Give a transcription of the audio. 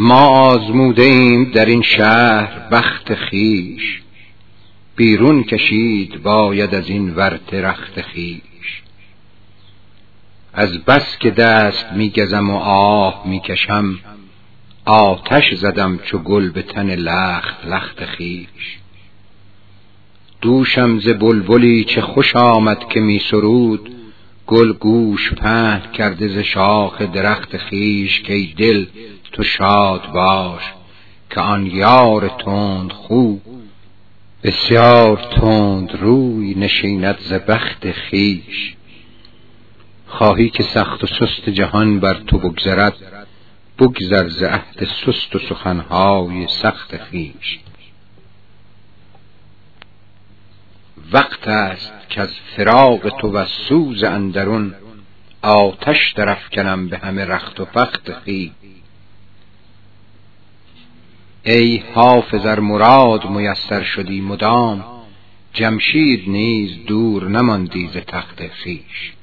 ما آزموده ایم در این شهر بخت خیش. بیرون کشید باید از این ورت رخت خیش از بس که دست میگزم و آه می‌کشم آتش زدم چو گل به تن لخت لخت خیش دوشم ز بلبلی چه خوش آمد که می سرود گل گوش پهن کرده ز شاخ درخت خیش که دل تو شاد باش که آن یار تند خوب بسیار تند روی نشیند ز بخت خیش خواهی که سخت و سست جهان بر تو بگذرد بگذر ز عهد سست و سخنهای سخت خیش وقت است که از فراق تو و سوز اندرون آتش درفکنم به همه رخت و فخت خیش ای حافظ ار مراد میسر شدی مدام. جمشید نیز دور نماندی ز تخت خویش.